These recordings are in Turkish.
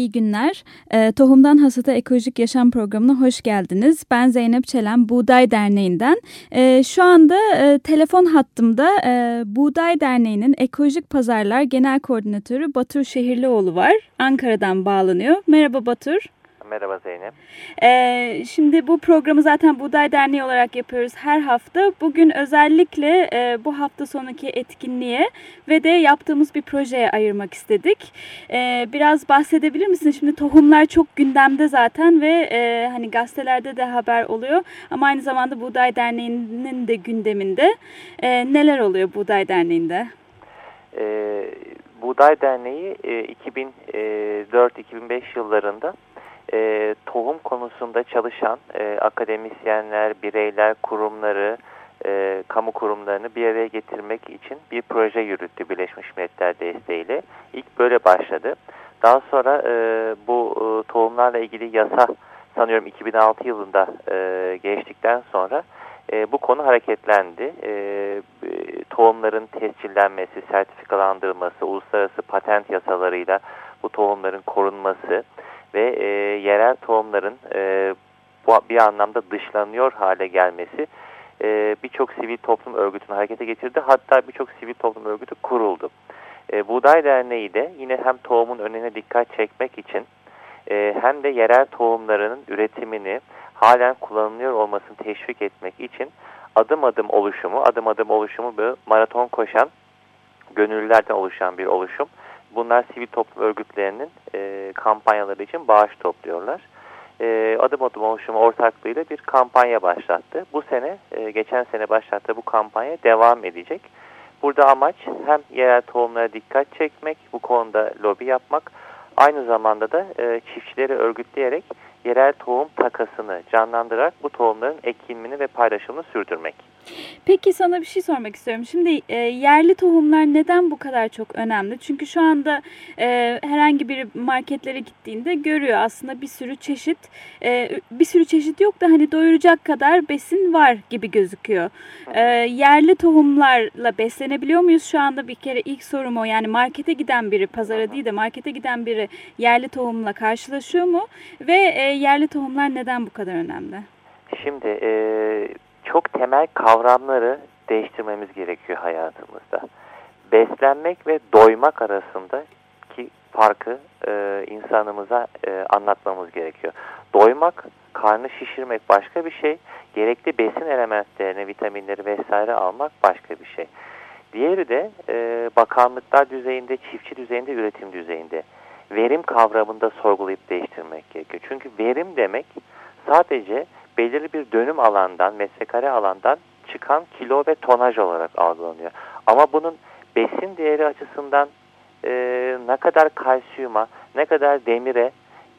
İyi günler. E, Tohumdan Hasata Ekolojik Yaşam programına hoş geldiniz. Ben Zeynep Çelen, Buğday Derneği'nden. E, şu anda e, telefon hattımda e, Buğday Derneği'nin Ekolojik Pazarlar Genel Koordinatörü Batur Şehirlioğlu var. Ankara'dan bağlanıyor. Merhaba Batur. Merhaba Zeynep. Ee, şimdi bu programı zaten Buğday Derneği olarak yapıyoruz her hafta. Bugün özellikle e, bu hafta sonraki etkinliğe ve de yaptığımız bir projeye ayırmak istedik. Ee, biraz bahsedebilir misin? Şimdi tohumlar çok gündemde zaten ve e, hani gazetelerde de haber oluyor. Ama aynı zamanda Buğday Derneği'nin de gündeminde. E, neler oluyor Buğday Derneği'nde? Ee, Buğday Derneği e, 2004-2005 yıllarında e, tohum konusunda çalışan e, akademisyenler, bireyler, kurumları, e, kamu kurumlarını bir araya getirmek için bir proje yürüttü Birleşmiş Milletler desteğiyle. İlk böyle başladı. Daha sonra e, bu e, tohumlarla ilgili yasa sanıyorum 2006 yılında e, geçtikten sonra e, bu konu hareketlendi. E, e, tohumların tescillenmesi, sertifikalandırılması, uluslararası patent yasalarıyla bu tohumların korunması, ve e, yerel tohumların e, bu bir anlamda dışlanıyor hale gelmesi e, birçok sivil toplum örgütünü harekete getirdi. Hatta birçok sivil toplum örgütü kuruldu. E, Buğday Derneği de yine hem tohumun önüne dikkat çekmek için e, hem de yerel tohumlarının üretimini halen kullanılıyor olmasını teşvik etmek için adım adım oluşumu, adım adım oluşumu bir maraton koşan gönüllülerden oluşan bir oluşum. Bunlar sivil toplum örgütlerinin e, kampanyaları için bağış topluyorlar. E, adım adım oluşumu ortaklığıyla bir kampanya başlattı. Bu sene, e, geçen sene başlattığı bu kampanya devam edecek. Burada amaç hem yerel tohumlara dikkat çekmek, bu konuda lobi yapmak, aynı zamanda da e, çiftçileri örgütleyerek yerel tohum takasını canlandırarak bu tohumların ekilmini ve paylaşımını sürdürmek. Peki sana bir şey sormak istiyorum. Şimdi e, yerli tohumlar neden bu kadar çok önemli? Çünkü şu anda e, herhangi bir marketlere gittiğinde görüyor aslında bir sürü çeşit e, bir sürü çeşit yok da hani doyuracak kadar besin var gibi gözüküyor. E, yerli tohumlarla beslenebiliyor muyuz şu anda? Bir kere ilk sorum o. Yani markete giden biri, pazara değil de markete giden biri yerli tohumla karşılaşıyor mu? Ve e, yerli tohumlar neden bu kadar önemli? Şimdi e, çok temel kavramları değiştirmemiz gerekiyor hayatımızda. Beslenmek ve doymak arasındaki farkı e, insanımıza e, anlatmamız gerekiyor. Doymak, karnı şişirmek başka bir şey. Gerekli besin elementlerini, vitaminleri vesaire almak başka bir şey. Diğeri de e, bakanlıklar düzeyinde, çiftçi düzeyinde, üretim düzeyinde. Verim kavramında sorgulayıp değiştirmek gerekiyor. Çünkü verim demek sadece belirli bir dönüm alandan, metrekare alandan çıkan kilo ve tonaj olarak algılanıyor. Ama bunun besin değeri açısından e, ne kadar kalsiyuma, ne kadar demire,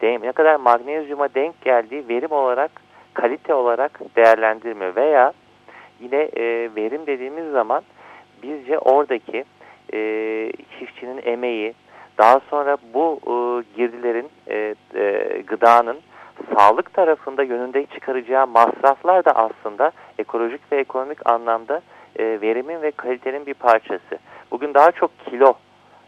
dem, ne kadar magnezyuma denk geldiği verim olarak, kalite olarak değerlendirmiyor. Veya yine e, verim dediğimiz zaman bizce oradaki e, çiftçinin emeği, daha sonra bu e, girdilerin, e, e, gıdanın sağlık tarafında yönünde çıkaracağı masraflar da aslında ekolojik ve ekonomik anlamda e, verimin ve kalitenin bir parçası. Bugün daha çok kilo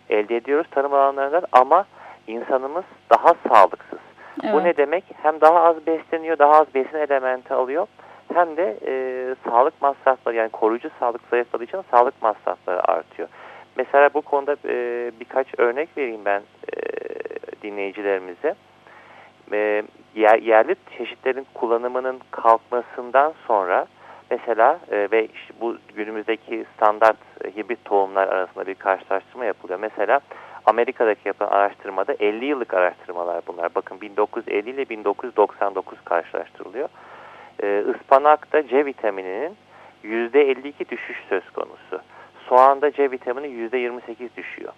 elde ediyoruz tarım alanlarından ama insanımız daha sağlıksız. Evet. Bu ne demek? Hem daha az besleniyor, daha az besin elementi alıyor hem de e, sağlık masrafları yani koruyucu sağlık zayıfladığı için sağlık masrafları artıyor. Mesela bu konuda e, birkaç örnek vereyim ben e, dinleyicilerimize e, yer, yerli çeşitlerin kullanımının kalkmasından sonra mesela e, ve işte bu günümüzdeki standart e, hibrit tohumlar arasında bir karşılaştırma yapılıyor. Mesela Amerika'daki yapılan araştırmada 50 yıllık araştırmalar bunlar. Bakın 1950 ile 1999 karşılaştırılıyor. E, ıspanakta C vitamininin %52 düşüş söz konusu. Soğanda C vitamini %28 düşüyor.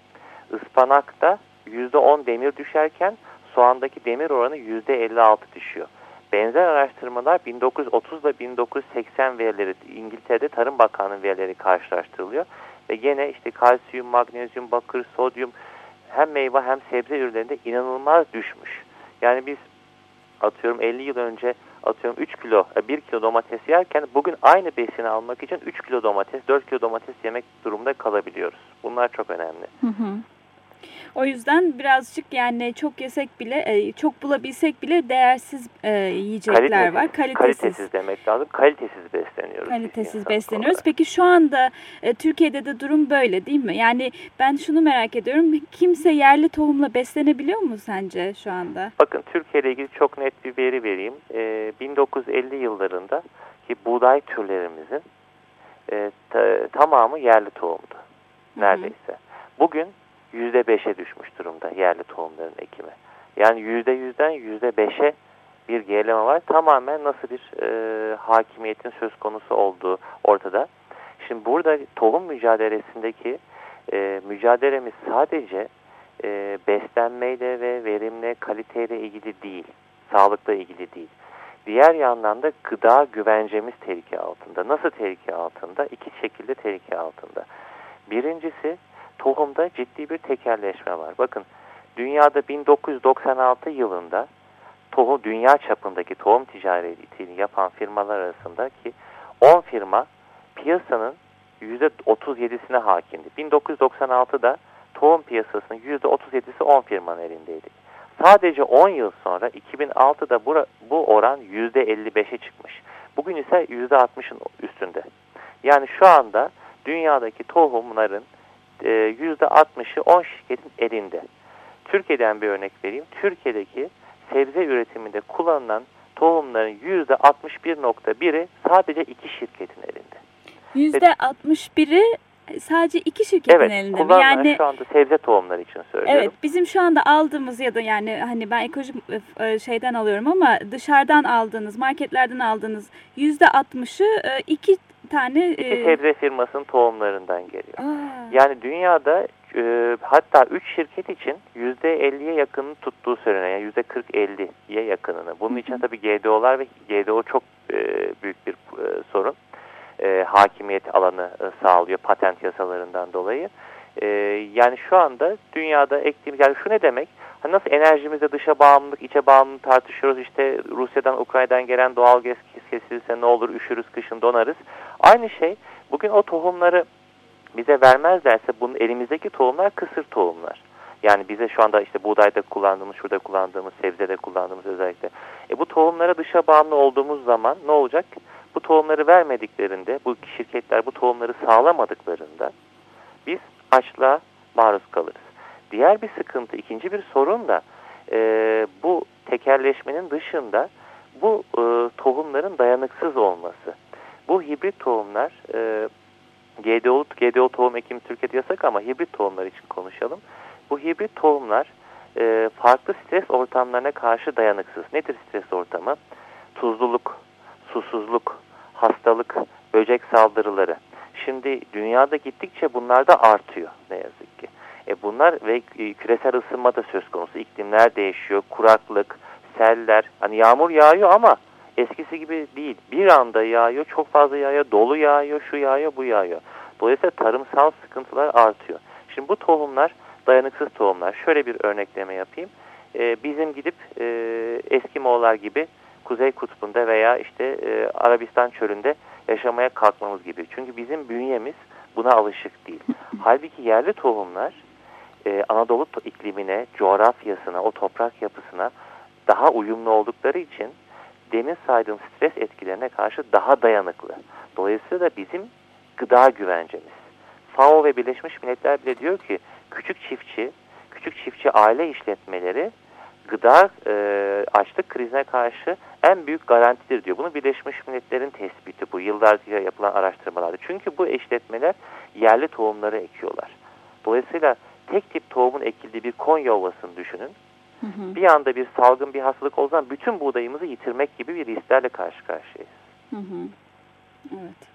Ispanakta %10 demir düşerken soğandaki demir oranı %56 düşüyor. Benzer araştırmalar 1930 ile 1980 verileri İngiltere'de Tarım Bakanlığı verileri karşılaştırılıyor. Ve gene işte kalsiyum, magnezyum, bakır, sodyum hem meyve hem sebze ürünlerinde inanılmaz düşmüş. Yani biz atıyorum 50 yıl önce atıyorum 3 kilo, 1 e, kilo domates yerken bugün aynı besini almak için 3 kilo domates, 4 kilo domates yemek durumunda kalabiliyoruz. Bunlar çok önemli. Hı hı. O yüzden birazcık yani çok yesek bile, e, çok bulabilsek bile değersiz e, yiyecekler kalitesiz, var. Kalitesiz. Kalitesiz demek lazım. Kalitesiz besleniyoruz. Kalitesiz besleniyoruz. Peki şu anda e, Türkiye'de de durum böyle değil mi? Yani ben şunu merak ediyorum. Kimse yerli tohumla beslenebiliyor mu sence şu anda? Bakın Türkiye ile ilgili çok net bir veri vereyim. 1950 yıllarında ki buğday türlerimizin tamamı yerli tohumdu. Neredeyse. Hı hı. Bugün %5'e düşmüş durumda yerli tohumların ekimi. Yani %100'den %5'e bir gerileme var. Tamamen nasıl bir e, hakimiyetin söz konusu olduğu ortada. Şimdi burada tohum mücadelesindeki e, mücadelemiz sadece e, beslenmeyle ve verimle, kaliteyle ilgili değil, sağlıkla ilgili değil. Diğer yandan da gıda güvencemiz tehlike altında. Nasıl tehlike altında? İki şekilde tehlike altında. Birincisi tohumda ciddi bir tekerleşme var. Bakın dünyada 1996 yılında tohum dünya çapındaki tohum ticaretini yapan firmalar arasında ki 10 firma piyasanın %37'sine hakimdi. 1996'da tohum piyasasının %37'si 10 firmanın elindeydi. Sadece 10 yıl sonra 2006'da bu, bu oran %55'e çıkmış. Bugün ise %60'ın üstünde. Yani şu anda dünyadaki tohumların %60'ı e, 10 şirketin elinde. Türkiye'den bir örnek vereyim. Türkiye'deki sebze üretiminde kullanılan tohumların %61.1'i sadece iki şirketin elinde. %61'i sadece iki şirketin evet, elinde mi? Yani şu anda sebze tohumları için söylüyorum. Evet, bizim şu anda aldığımız ya da yani hani ben ekolojik e, şeyden alıyorum ama dışarıdan aldığınız, marketlerden aldığınız %60'ı iki tane... İki e... sebze firmasının tohumlarından geliyor. Aa. Yani dünyada e, hatta 3 şirket için %50'ye yakını tuttuğu söyleniyor. Yani %40-50'ye yakınını. Bunun için tabii GDO'lar ve GDO çok e, büyük bir e, sorun. E, hakimiyet alanı e, sağlıyor patent yasalarından dolayı. E, yani şu anda dünyada ektiğimiz, yani şu ne demek? Hani nasıl enerjimizde dışa bağımlılık, içe bağımlılık tartışıyoruz. İşte Rusya'dan, Ukrayna'dan gelen doğal gaz kesilirse ne olur, üşürüz, kışın donarız. Aynı şey bugün o tohumları bize vermezlerse bunun elimizdeki tohumlar kısır tohumlar. Yani bize şu anda işte buğdayda kullandığımız, şurada kullandığımız, sebzede kullandığımız özellikle. E bu tohumlara dışa bağımlı olduğumuz zaman ne olacak? Bu tohumları vermediklerinde, bu şirketler bu tohumları sağlamadıklarında biz açlığa maruz kalırız. Diğer bir sıkıntı, ikinci bir sorun da e, bu tekerleşmenin dışında bu e, tohumların dayanıksız olması. Bu hibrit tohumlar e, GDO, GDO tohum ekimi Türkiye'de yasak ama hibrit tohumlar için konuşalım. Bu hibrit tohumlar e, farklı stres ortamlarına karşı dayanıksız. Nedir stres ortamı? Tuzluluk, susuzluk, hastalık, böcek saldırıları. Şimdi dünyada gittikçe bunlar da artıyor ne yazık ki. E bunlar ve e, küresel ısınma da söz konusu. İklimler değişiyor, kuraklık, seller. Hani yağmur yağıyor ama eskisi gibi değil. Bir anda yağıyor, çok fazla yağıyor, dolu yağıyor, şu yağıyor, bu yağıyor. Dolayısıyla tarımsal sıkıntılar artıyor. Şimdi bu tohumlar dayanıksız tohumlar. Şöyle bir örnekleme yapayım. Ee, bizim gidip e, Eskimoğullar gibi Kuzey Kutbu'nda veya işte e, Arabistan çölünde yaşamaya kalkmamız gibi. Çünkü bizim bünyemiz buna alışık değil. Halbuki yerli tohumlar e, Anadolu iklimine, coğrafyasına, o toprak yapısına daha uyumlu oldukları için demin saydığım stres etkilerine karşı daha dayanıklı. Dolayısıyla bizim gıda güvencemiz. FAO ve Birleşmiş Milletler bile diyor ki küçük çiftçi, küçük çiftçi aile işletmeleri gıda e, açlık krizine karşı en büyük garantidir diyor. Bunu Birleşmiş Milletler'in tespiti bu yıllarca yapılan araştırmalarda. Çünkü bu işletmeler yerli tohumları ekiyorlar. Dolayısıyla tek tip tohumun ekildiği bir Konya Ovası'nı düşünün. Hı hı. Bir anda bir salgın bir hastalık olduğu zaman bütün buğdayımızı yitirmek gibi bir risklerle karşı karşıyayız. Hı hı. Evet.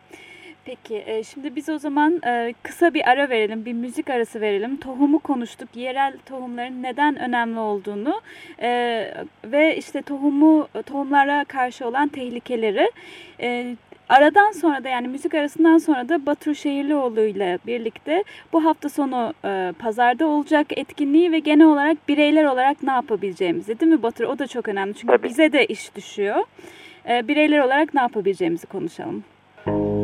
Peki e, şimdi biz o zaman e, kısa bir ara verelim, bir müzik arası verelim. Tohumu konuştuk, yerel tohumların neden önemli olduğunu e, ve işte tohumu tohumlara karşı olan tehlikeleri. aradan sonra da yani müzik arasından sonra da Batur Şehirlioğlu ile birlikte bu hafta sonu e, pazarda olacak etkinliği ve genel olarak bireyler olarak ne yapabileceğimizi değil mi Batur? O da çok önemli çünkü Tabii. bize de iş düşüyor. E, bireyler olarak ne yapabileceğimizi konuşalım. Pis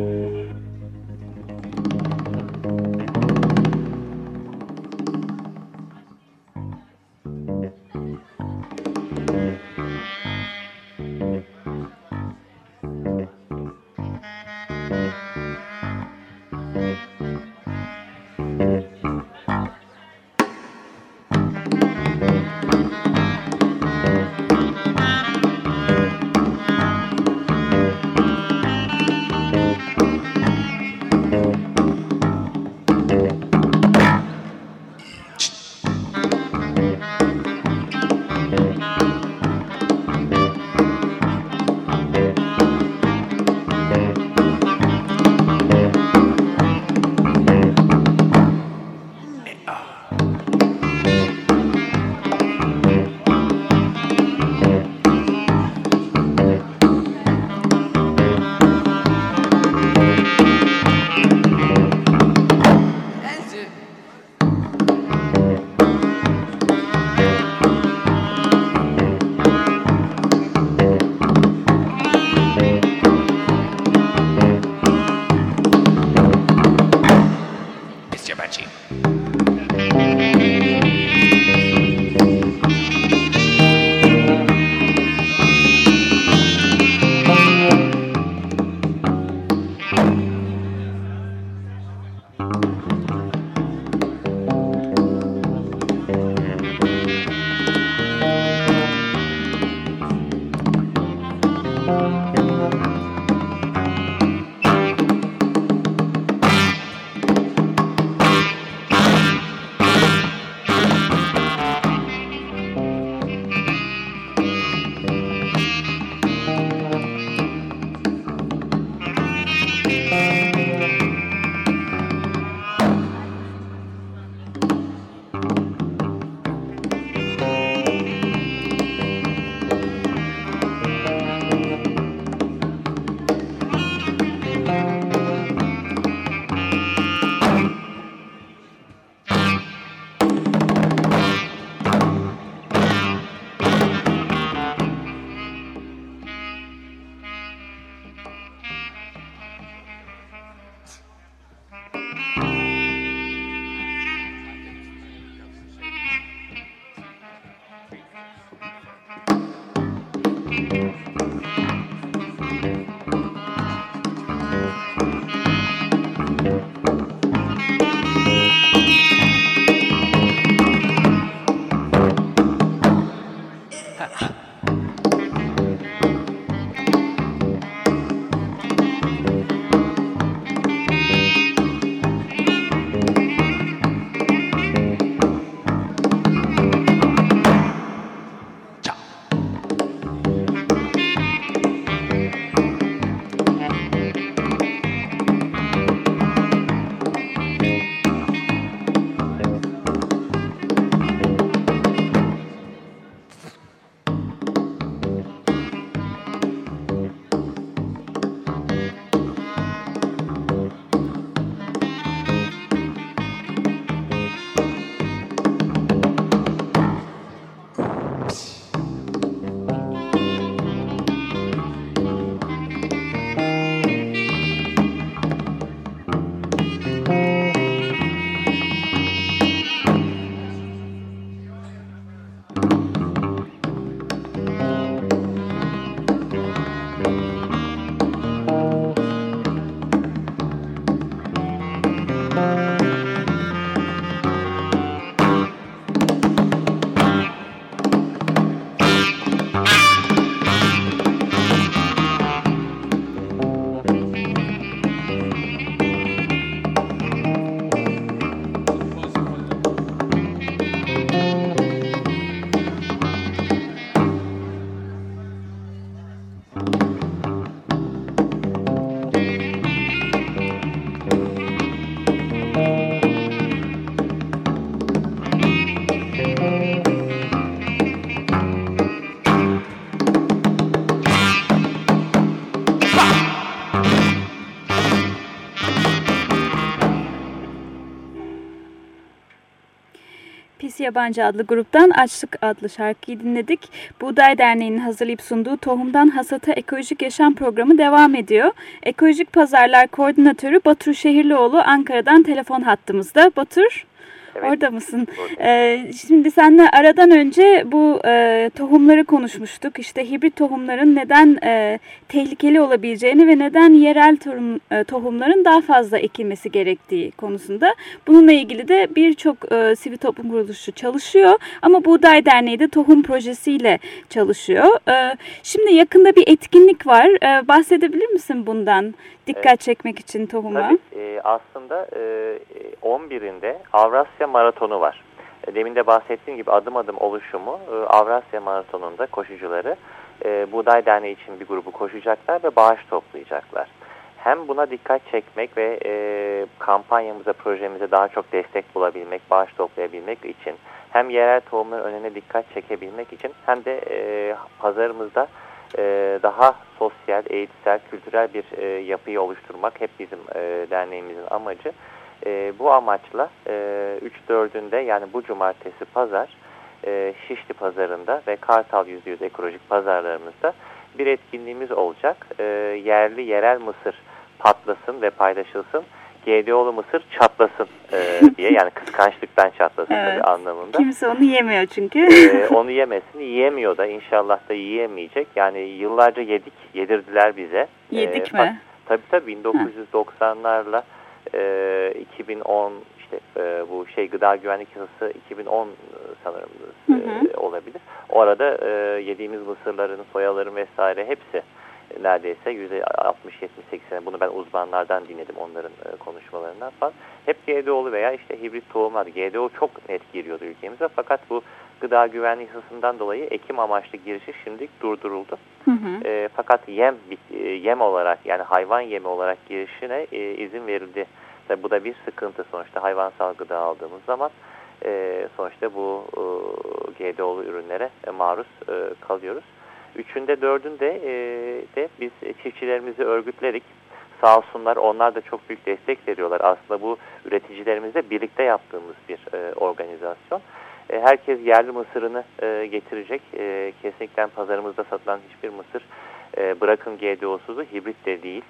Thank you. Yabancı adlı gruptan Açlık adlı şarkıyı dinledik. Buğday Derneği'nin hazırlayıp sunduğu Tohumdan Hasata Ekolojik Yaşam programı devam ediyor. Ekolojik Pazarlar Koordinatörü Batur Şehirlioğlu Ankara'dan telefon hattımızda. Batur. Evet. Orada mısın? Ee, şimdi seninle aradan önce bu e, tohumları konuşmuştuk. İşte hibrit tohumların neden e, tehlikeli olabileceğini ve neden yerel tohum, e, tohumların daha fazla ekilmesi gerektiği konusunda. Bununla ilgili de birçok e, sivil toplum kuruluşu çalışıyor. Ama Buğday Derneği de tohum projesiyle çalışıyor. E, şimdi yakında bir etkinlik var. E, bahsedebilir misin bundan? Dikkat evet. çekmek için tohuma. Tabii e, aslında e, 11'inde Avrasya Maratonu var. E, demin de bahsettiğim gibi adım adım oluşumu e, Avrasya Maratonu'nda koşucuları e, Buğday Derneği için bir grubu koşacaklar ve bağış toplayacaklar. Hem buna dikkat çekmek ve kampanyamıza, projemize daha çok destek bulabilmek, bağış toplayabilmek için hem yerel tohumların önüne dikkat çekebilmek için hem de pazarımızda daha sosyal, eğitsel, kültürel bir yapıyı oluşturmak hep bizim derneğimizin amacı. E, bu amaçla e, 3-4'ünde yani bu cumartesi pazar e, Şişli pazarında ve Kartal %100 ekolojik pazarlarımızda bir etkinliğimiz olacak. E, yerli yerel mısır patlasın ve paylaşılsın. GDO'lu mısır çatlasın e, diye yani kıskançlıktan çatlasın evet. tabii anlamında. Kimse onu yemiyor çünkü. e, onu yemesin, yiyemiyor da inşallah da yiyemeyecek. Yani yıllarca yedik, yedirdiler bize. Yedik e, mi? Tabii tabii 1990'larla e, 2010 işte e, bu şey gıda güvenlik yasası 2010 sanırım hı hı. E, olabilir. O arada e, yediğimiz mısırların, soyaların vesaire hepsi neredeyse %60-70-80 bunu ben uzmanlardan dinledim onların e, konuşmalarından falan. Hep GDO'lu veya işte hibrit tohumlar. GDO çok net giriyordu ülkemize fakat bu gıda güvenliği hısından dolayı ekim amaçlı girişi şimdi durduruldu. Hı hı. E, fakat yem e, yem olarak yani hayvan yemi olarak girişine e, izin verildi. Tabi bu da bir sıkıntı sonuçta hayvansal gıda aldığımız zaman e, sonuçta bu e, GDO'lu ürünlere e, maruz e, kalıyoruz. Üçünde dördünde e, de biz çiftçilerimizi örgütledik. Sağ olsunlar onlar da çok büyük destek veriyorlar. Aslında bu üreticilerimizle birlikte yaptığımız bir e, organizasyon. E, herkes yerli mısırını e, getirecek. E, kesinlikle pazarımızda satılan hiçbir mısır e, bırakın GDO'suzu hibrit de değil.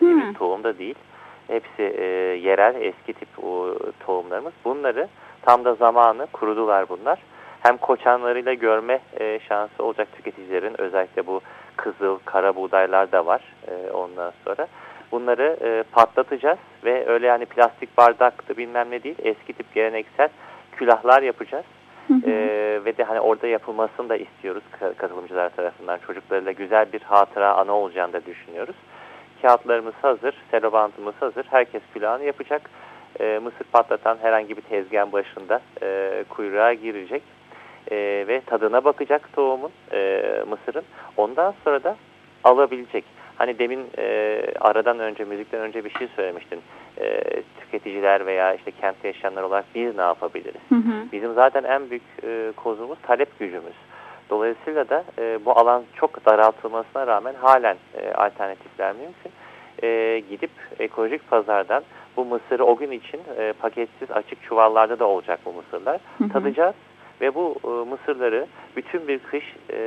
Hibrit tohum da değil. Hepsi e, yerel eski tip o, tohumlarımız. Bunları tam da zamanı kurudular bunlar hem koçanlarıyla görme e, şansı olacak tüketicilerin özellikle bu kızıl, kara buğdaylar da var e, ondan sonra. Bunları e, patlatacağız ve öyle yani plastik bardaktı bilmem ne değil eski tip geleneksel külahlar yapacağız. Hı hı. Ee, ve de hani orada yapılmasını da istiyoruz katılımcılar tarafından. Çocuklarıyla güzel bir hatıra ana olacağını da düşünüyoruz. Kağıtlarımız hazır, selobantımız hazır. Herkes külahını yapacak. Ee, mısır patlatan herhangi bir tezgahın başında e, kuyruğa girecek e, ve tadına bakacak tohumun e, mısırın. Ondan sonra da alabilecek. Hani demin e, aradan önce, müzikten önce bir şey söylemiştin. E, tüketiciler veya işte kentte yaşayanlar olarak biz ne yapabiliriz? Hı hı. Bizim zaten en büyük e, kozumuz talep gücümüz. Dolayısıyla da e, bu alan çok daraltılmasına rağmen halen e, alternatifler mümkün. E, gidip ekolojik pazardan bu mısırı o gün için e, paketsiz açık çuvallarda da olacak bu mısırlar. Hı hı. Tadacağız ve bu e, mısırları bütün bir kış e,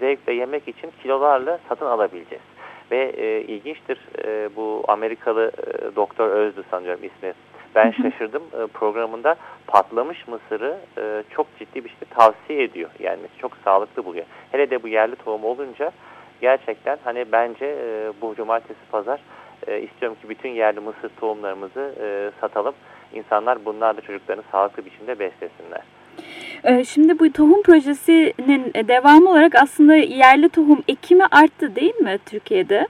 zevkle yemek için kilolarla satın alabileceğiz. Ve e, ilginçtir e, bu Amerikalı e, doktor Özdü sanıyorum ismi. Ben şaşırdım e, programında patlamış mısırı e, çok ciddi bir şekilde tavsiye ediyor. Yani çok sağlıklı buluyor. Hele de bu yerli tohum olunca gerçekten hani bence e, bu cumartesi pazar e, istiyorum ki bütün yerli mısır tohumlarımızı e, satalım. İnsanlar bunlarla çocuklarını sağlıklı biçimde beslesinler. Şimdi bu tohum projesinin devamı olarak aslında yerli tohum ekimi arttı değil mi Türkiye'de?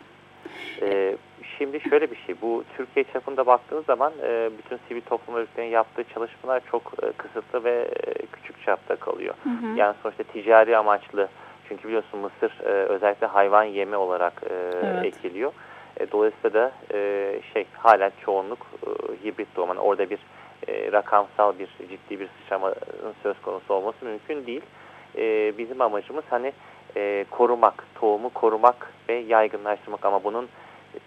Ee, şimdi şöyle bir şey, bu Türkiye çapında baktığınız zaman e, bütün sivil toplum örgütlerinin yaptığı çalışmalar çok e, kısıtlı ve e, küçük çapta kalıyor. Hı hı. Yani sonuçta ticari amaçlı, çünkü biliyorsun mısır özellikle hayvan yemi olarak evet. ekiliyor. Dolayısıyla da şey halen çoğunluk hibrit doğum. Yani orada bir e, rakamsal bir ciddi bir sıçramanın söz konusu olması mümkün değil. E, bizim amacımız hani e, korumak, tohumu korumak ve yaygınlaştırmak ama bunun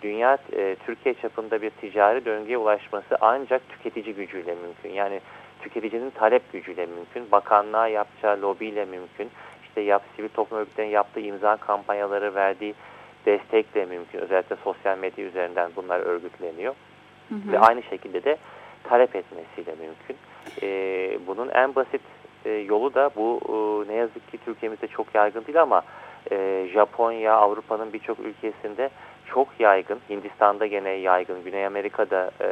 dünya e, Türkiye çapında bir ticari döngüye ulaşması ancak tüketici gücüyle mümkün. Yani tüketicinin talep gücüyle mümkün, bakanlığa yapacağı lobiyle mümkün, işte yap, sivil toplum örgütlerinin yaptığı imza kampanyaları verdiği destekle mümkün. Özellikle sosyal medya üzerinden bunlar örgütleniyor. Hı hı. Ve aynı şekilde de talep etmesiyle mümkün. E, bunun en basit e, yolu da bu e, ne yazık ki Türkiye'mizde çok yaygın değil ama e, Japonya, Avrupa'nın birçok ülkesinde çok yaygın. Hindistan'da gene yaygın, Güney Amerika'da e,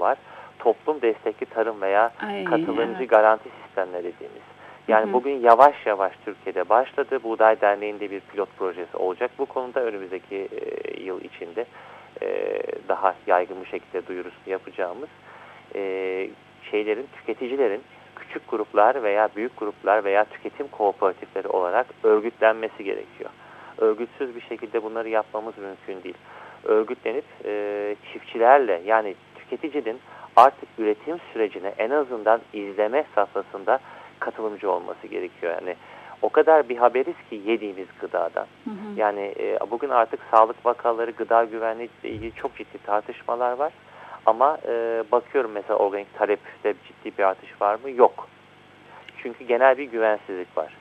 var. Toplum destekli tarım veya Ay, katılımcı evet. garanti sistemleri dediğimiz. Yani hı hı. bugün yavaş yavaş Türkiye'de başladı. Buğday Derneği'nde bir pilot projesi olacak. Bu konuda önümüzdeki e, yıl içinde e, daha yaygın bir şekilde duyurusunu yapacağımız e, şeylerin, tüketicilerin küçük gruplar veya büyük gruplar veya tüketim kooperatifleri olarak örgütlenmesi gerekiyor. Örgütsüz bir şekilde bunları yapmamız mümkün değil. Örgütlenip e, çiftçilerle yani tüketicinin artık üretim sürecine en azından izleme safhasında katılımcı olması gerekiyor. Yani o kadar bir haberiz ki yediğimiz gıdadan. Hı hı. Yani e, bugün artık sağlık vakaları, gıda güvenliği ile ilgili çok ciddi tartışmalar var. Ama e, bakıyorum mesela organik talepte ciddi bir artış var mı? Yok. Çünkü genel bir güvensizlik var.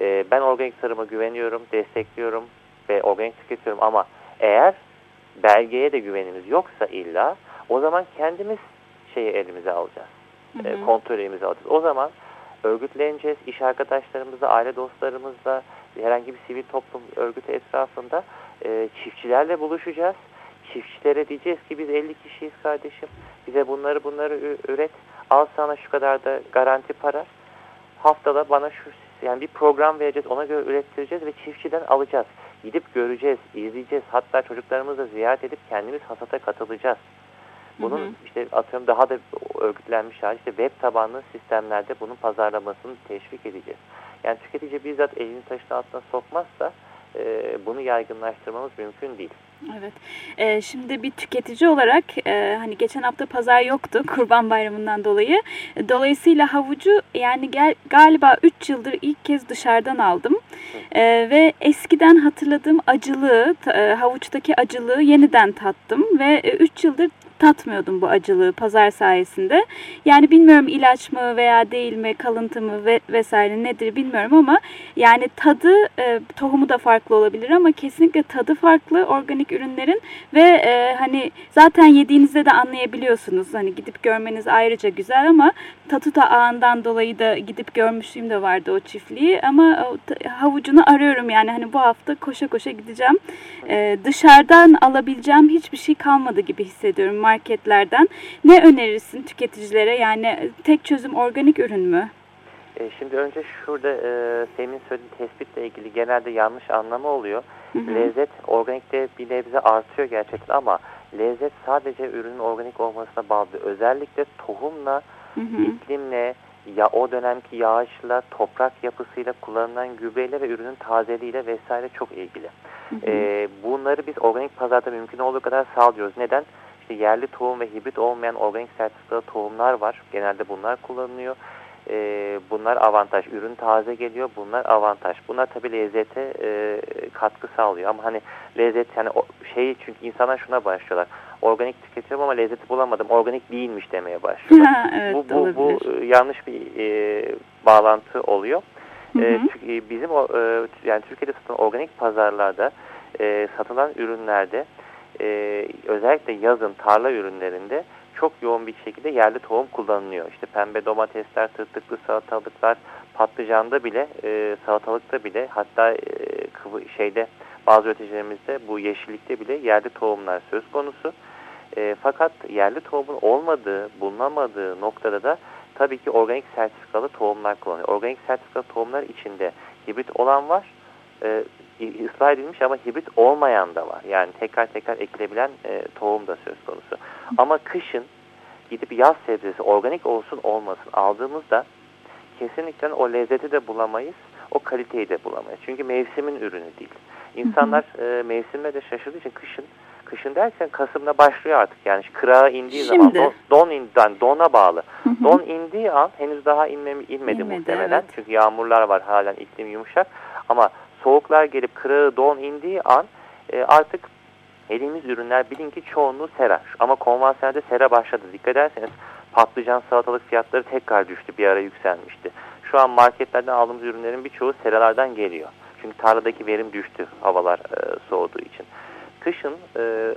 E, ben organik tarıma güveniyorum, destekliyorum ve organik tüketiyorum ama eğer belgeye de güvenimiz yoksa illa o zaman kendimiz şeyi elimize alacağız. Hı hı. E, kontrol elimize alacağız. O zaman örgütleneceğiz. iş arkadaşlarımızla, aile dostlarımızla, herhangi bir sivil toplum örgütü etrafında e, çiftçilerle buluşacağız çiftçilere diyeceğiz ki biz 50 kişiyiz kardeşim. Bize bunları bunları üret. Al sana şu kadar da garanti para. Haftada bana şu yani bir program vereceğiz. Ona göre ürettireceğiz ve çiftçiden alacağız. Gidip göreceğiz, izleyeceğiz. Hatta çocuklarımızla ziyaret edip kendimiz hasata katılacağız. Bunun hı hı. işte atıyorum daha da örgütlenmiş hali işte web tabanlı sistemlerde bunun pazarlamasını teşvik edeceğiz. Yani tüketici bizzat elini taşın altına sokmazsa e, bunu yaygınlaştırmamız mümkün değil. Evet. Ee, şimdi bir tüketici olarak e, hani geçen hafta pazar yoktu Kurban Bayramı'ndan dolayı. Dolayısıyla havucu yani gel, galiba 3 yıldır ilk kez dışarıdan aldım. E, ve eskiden hatırladığım acılığı, e, havuçtaki acılığı yeniden tattım ve 3 e, yıldır tatmıyordum bu acılığı pazar sayesinde. Yani bilmiyorum ilaç mı veya değil mi, kalıntı mı ve vesaire nedir bilmiyorum ama yani tadı e, tohumu da farklı olabilir ama kesinlikle tadı farklı organik ürünlerin ve e, hani zaten yediğinizde de anlayabiliyorsunuz. Hani gidip görmeniz ayrıca güzel ama Tatuta ağından dolayı da gidip görmüşlüğüm de vardı o çiftliği ama havucunu arıyorum yani hani bu hafta koşa koşa gideceğim. Ee, dışarıdan alabileceğim hiçbir şey kalmadı gibi hissediyorum marketlerden. Ne önerirsin tüketicilere yani tek çözüm organik ürün mü? E, şimdi önce şurada e, senin söylediğin tespitle ilgili genelde yanlış anlamı oluyor. Hı hı. Lezzet organikte bir nebze artıyor gerçekten ama lezzet sadece ürünün organik olmasına bağlı. Özellikle tohumla hı hı. iklimle, ya o dönemki yağışla, toprak yapısıyla, kullanılan gübreyle ve ürünün tazeliğiyle vesaire çok ilgili. Hı hı. E, bunları biz organik pazarda mümkün olduğu kadar sağlıyoruz. Neden? İşte yerli tohum ve hibrit olmayan organik sertifikalı tohumlar var. Genelde bunlar kullanılıyor. E, bunlar avantaj. Ürün taze geliyor. Bunlar avantaj. Bunlar tabii lezzete e, katkı sağlıyor. Ama hani lezzet yani o şey çünkü insanlar şuna başlıyorlar organik tüketiyorum ama lezzeti bulamadım. Organik değilmiş demeye başlıyor. evet, bu, bu, bu e, yanlış bir e, bağlantı oluyor. Hı e, hı. E, bizim e, yani Türkiye'de satılan organik pazarlarda e, satılan ürünlerde e, özellikle yazın tarla ürünlerinde çok yoğun bir şekilde yerli tohum kullanılıyor. İşte pembe domatesler, tırtıklı salatalıklar, patlıcanda bile, e, salatalıkta bile hatta e, şeyde bazı üreticilerimizde bu yeşillikte bile yerli tohumlar söz konusu. E, fakat yerli tohumun olmadığı, bulunamadığı noktada da tabii ki organik sertifikalı tohumlar kullanıyor. Organik sertifikalı tohumlar içinde hibrit olan var, e, ıslah edilmiş ama hibrit olmayan da var. Yani tekrar tekrar ekilebilen e, tohum da söz konusu. Ama kışın gidip yaz sebzesi organik olsun olmasın aldığımızda kesinlikle o lezzeti de bulamayız, o kaliteyi de bulamayız. Çünkü mevsimin ürünü değil. İnsanlar e, mevsime de şaşırdığı için kışın kışın derken Kasım'da başlıyor artık. Yani kırağa indiği Şimdi. zaman don, don indiğinden dona bağlı. Hı hı. Don indiği an henüz daha inme, inmedi, inmedi muhtemelen. Evet. Çünkü yağmurlar var halen iklim yumuşak. Ama soğuklar gelip kırağı don indiği an e, artık elimiz ürünler bilin ki çoğunluğu sera. Ama konvansiyonelde sera başladı. Dikkat ederseniz patlıcan salatalık fiyatları tekrar düştü. Bir ara yükselmişti. Şu an marketlerden aldığımız ürünlerin birçoğu seralardan geliyor. Çünkü tarladaki verim düştü havalar e, soğuduğu için. Kışın e,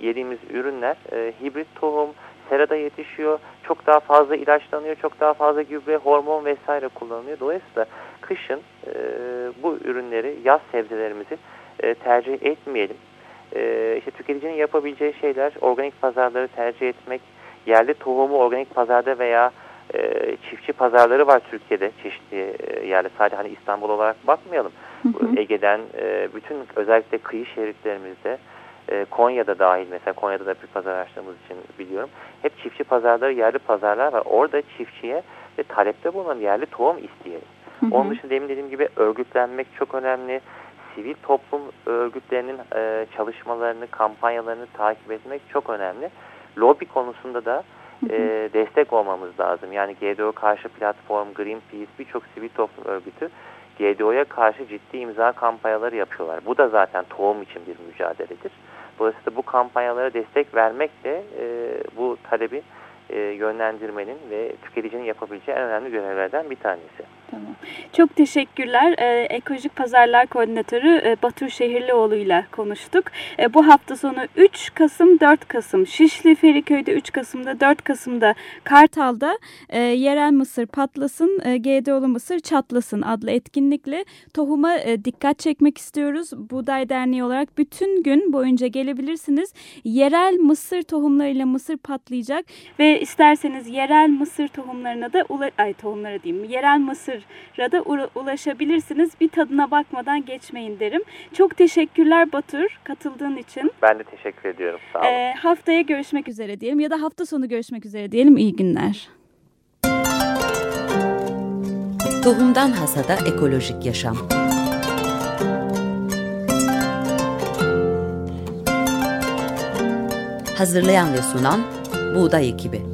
yediğimiz ürünler e, hibrit tohum, serada yetişiyor. Çok daha fazla ilaçlanıyor, çok daha fazla gübre, hormon vesaire kullanılıyor. Dolayısıyla kışın e, bu ürünleri, yaz sebzelerimizi e, tercih etmeyelim. E, işte tüketicinin yapabileceği şeyler organik pazarları tercih etmek, yerli tohumu organik pazarda veya e, çiftçi pazarları var Türkiye'de çeşitli e, yerli sadece hani İstanbul olarak bakmayalım. Ege'den e, bütün özellikle kıyı şeritlerimizde e, Konya'da dahil mesela Konya'da da bir pazar açtığımız için biliyorum. Hep çiftçi pazarları yerli pazarlar var. Orada çiftçiye ve talepte bulunan yerli tohum isteyelim. Hı hı. Onun dışında demin dediğim gibi örgütlenmek çok önemli. Sivil toplum örgütlerinin e, çalışmalarını, kampanyalarını takip etmek çok önemli. Lobi konusunda da e, destek olmamız lazım. Yani GDO karşı platform, Greenpeace birçok sivil toplum örgütü GDO'ya karşı ciddi imza kampanyaları yapıyorlar. Bu da zaten tohum için bir mücadeledir. Dolayısıyla bu kampanyalara destek vermek de e, bu talebi e, yönlendirmenin ve tüketicinin yapabileceği en önemli görevlerden bir tanesi. Tamam. Çok teşekkürler. Ee, Ekolojik Pazarlar Koordinatörü e, Batur Şehirlioğlu ile konuştuk. E, bu hafta sonu 3 Kasım 4 Kasım Şişli Feriköy'de 3 Kasım'da 4 Kasım'da Kartal'da e, yerel mısır patlasın e, GDO'lu mısır çatlasın adlı etkinlikle tohuma e, dikkat çekmek istiyoruz. Buğday Derneği olarak bütün gün boyunca gelebilirsiniz. Yerel mısır tohumlarıyla mısır patlayacak ve isterseniz yerel mısır tohumlarına da ay tohumlara diyeyim yerel mısır da ulaşabilirsiniz. Bir tadına bakmadan geçmeyin derim. Çok teşekkürler Batur katıldığın için. Ben de teşekkür ediyorum. Sağ olun. Ee, haftaya görüşmek üzere diyelim ya da hafta sonu görüşmek üzere diyelim. İyi günler. Tohumdan Hasada Ekolojik Yaşam Hazırlayan ve sunan Buğday Ekibi